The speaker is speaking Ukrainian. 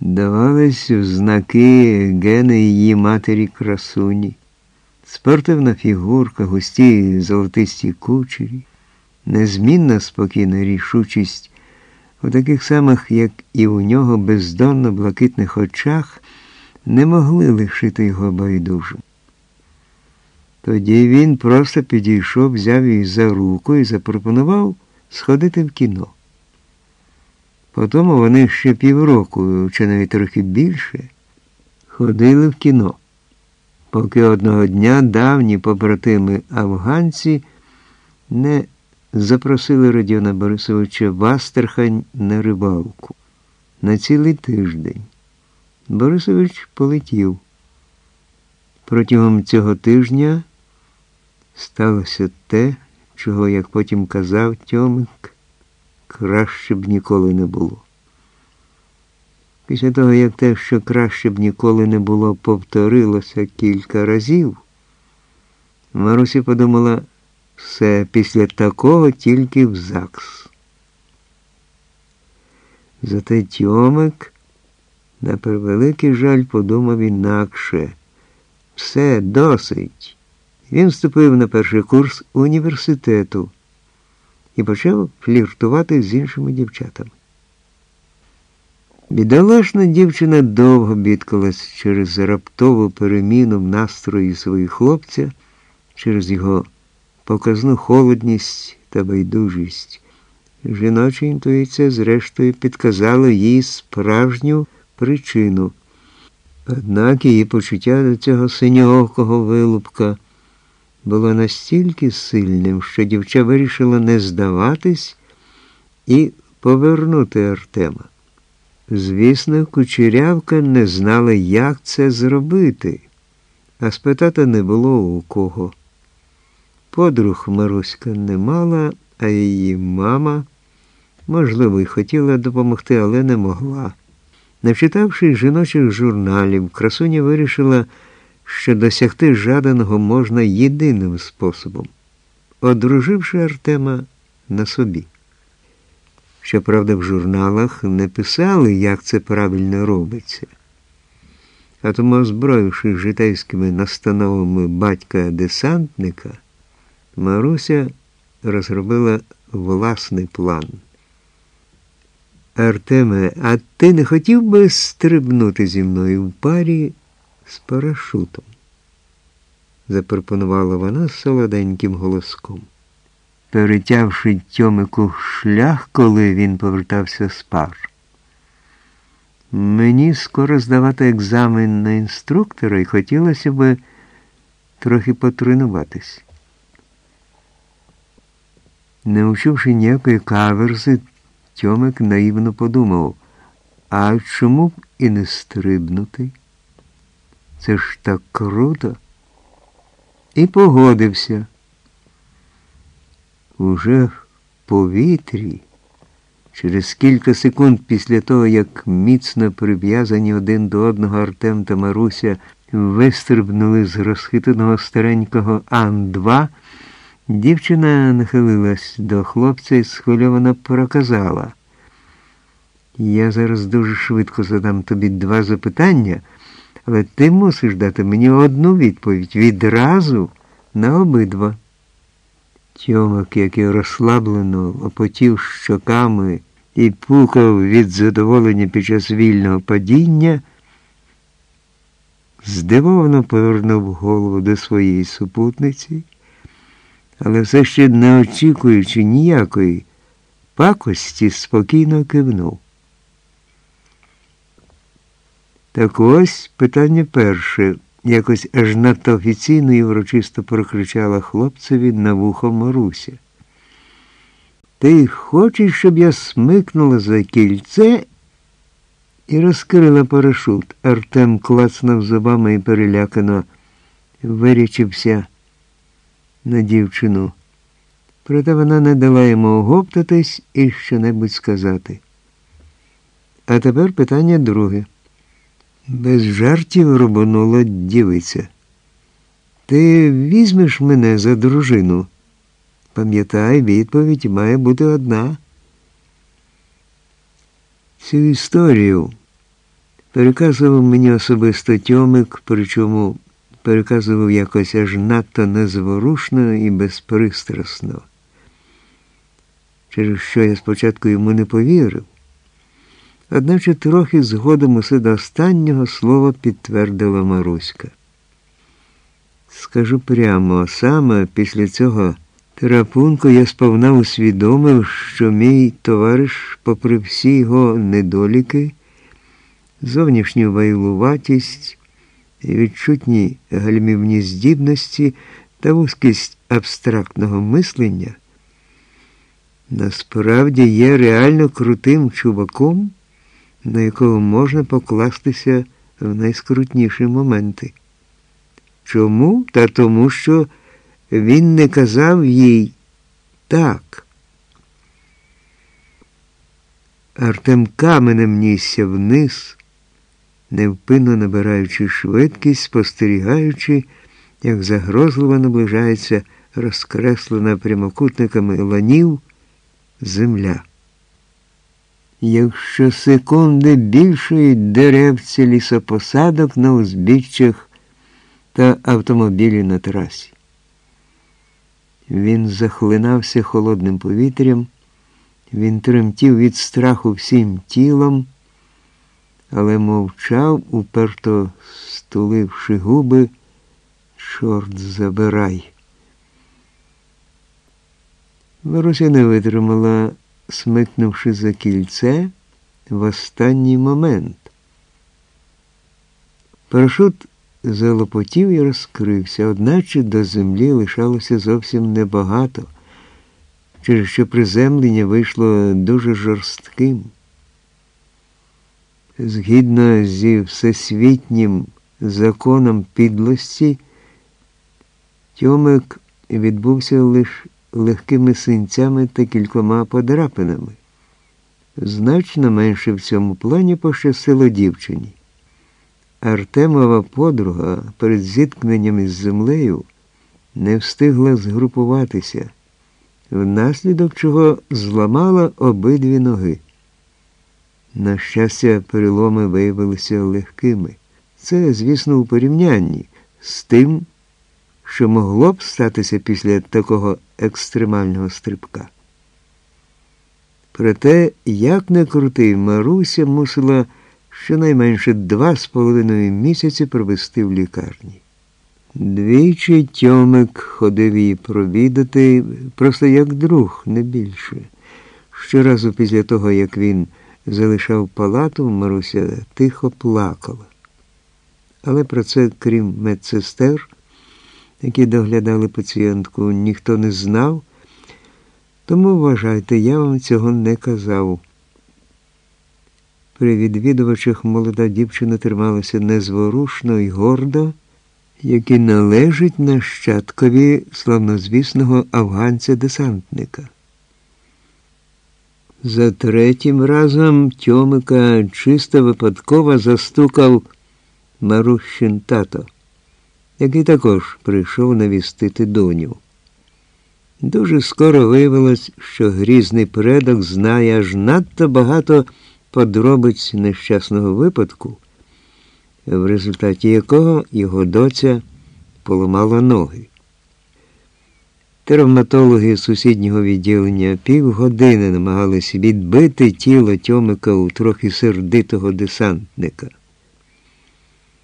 Давались в знаки гени її матері красуні, спортивна фігурка, густі золотисті кучері, незмінна спокійна рішучість у таких самих, як і у нього, бездонно блакитних очах, не могли лишити його байдужим. Тоді він просто підійшов, взяв її за руку і запропонував сходити в кіно. Потім вони ще півроку, чи навіть трохи більше, ходили в кіно, поки одного дня давні побратими афганці не запросили Родіона Борисовича в Астрахань на рибалку на цілий тиждень. Борисович полетів. Протягом цього тижня сталося те, чого, як потім казав Тьомик, краще б ніколи не було. Після того, як те, що краще б ніколи не було, повторилося кілька разів, Марусі подумала, все після такого тільки в ЗАГС. Зате Тьомик, на превеликий жаль, подумав інакше. Все досить. Він вступив на перший курс університету і почав фліртувати з іншими дівчатами. Бідолашна дівчина довго бідкалась через раптову переміну в настрої своїх хлопця, через його показну холодність та байдужість. Жіноча інтуїція, зрештою, підказала їй справжню причину. Однак її почуття до цього синьоокого вилупка було настільки сильним, що дівча вирішила не здаватись і повернути Артема. Звісно, кучерявка не знала, як це зробити, а спитати не було у кого. Подруг Маруська не мала, а її мама, можливо, й хотіла допомогти, але не могла. Начитавши жіночих журналів, красуня вирішила, що досягти жаданого можна єдиним способом, одруживши Артема на собі. Щоправда, в журналах не писали, як це правильно робиться. А тому, озброївши житейськими настановами батька-десантника, Маруся розробила власний план. Артеме, а ти не хотів би стрибнути зі мною в парі з парашутом? запропонувала вона солоденьким голоском. Перетявши Тьомику шлях, коли він повертався з пар. Мені скоро здавати екзамен на інструктора і хотілося б трохи потренуватись. Не учувши ніякої каверзи, Тьомик наївно подумав, а чому б і не стрибнути? Це ж так круто. І погодився. Уже в повітрі, через кілька секунд після того, як міцно прив'язані один до одного Артем та Маруся вистрибнули з розхитаного старенького Ан-2, Дівчина нахилилась до хлопця і схвильовано проказала. Я зараз дуже швидко задам тобі два запитання, але ти мусиш дати мені одну відповідь відразу на обидва. Тьомак, який розслаблено опотів щоками і пукав від задоволення під час вільного падіння, здивовано повернув голову до своєї супутниці але все ще не очікуючи ніякої пакості, спокійно кивнув. Так ось питання перше, якось аж надто офіційно і врочисто прокричала хлопцеві на вухо Маруся. Ти хочеш, щоб я смикнула за кільце і розкрила парашут. Артем клацнув зубами і перелякано вирічився на дівчину. Проте вона не дала йому оговтатись і щонебудь сказати. А тепер питання друге. Без жартів рубанула дівиця. Ти візьмеш мене за дружину. Пам'ятай, відповідь має бути одна. Цю історію Переказував мені особисто Тьомик, причому переказував якось аж надто незворушно і безпристрасно, через що я спочатку йому не повірив. Одначе трохи згодом усе до останнього слова підтвердила Маруська. Скажу прямо, саме після цього терапунку я сповна усвідомив, що мій товариш, попри всі його недоліки, зовнішню вайлуватість, відчутні гальмівні здібності та вузькість абстрактного мислення, насправді є реально крутим чуваком, на якого можна покластися в найскрутніші моменти. Чому? Та тому, що він не казав їй так. Артем каменем нісся вниз, невпинно набираючи швидкість, спостерігаючи, як загрозливо наближається розкреслена прямокутниками ланів земля. Якщо секунди більшої деревці лісопосадок на узбіччях та автомобілі на трасі. Він захлинався холодним повітрям, він тремтів від страху всім тілом, але мовчав, уперто стуливши губи, чорт забирай. Маруся не витримала, смикнувши за кільце в останній момент. Парашут залопотів і розкрився, одначе до землі лишалося зовсім небагато, через що приземлення вийшло дуже жорстким. Згідно зі всесвітнім законом підлості, Тьомик відбувся лише легкими синцями та кількома подрапинами. Значно менше в цьому плані пощастило дівчині. Артемова подруга перед зіткненням із землею не встигла згрупуватися, внаслідок чого зламала обидві ноги. На щастя, переломи виявилися легкими. Це, звісно, у порівнянні з тим, що могло б статися після такого екстремального стрибка. Проте, як не крутий, Маруся мусила щонайменше два з половиною місяці провести в лікарні. Двічі Тьомик ходив її провідати, просто як друг, не більше. Щоразу після того, як він залишав палату, Маруся тихо плакала. Але про це, крім медсестер, які доглядали пацієнтку, ніхто не знав, тому вважайте, я вам цього не казав. При відвідувачах молода дівчина трималася незворушно і гордо, як належить нащадкові славнозвісного афганця-десантника. За третім разом Тьомика чисто випадково застукав Марущин тато, який також прийшов навістити доню. Дуже скоро виявилось, що грізний предок знає аж надто багато подробиць нещасного випадку, в результаті якого його доця поламала ноги. Травматологи сусіднього відділення півгодини намагалися відбити тіло Тьомика у трохи сердитого десантника.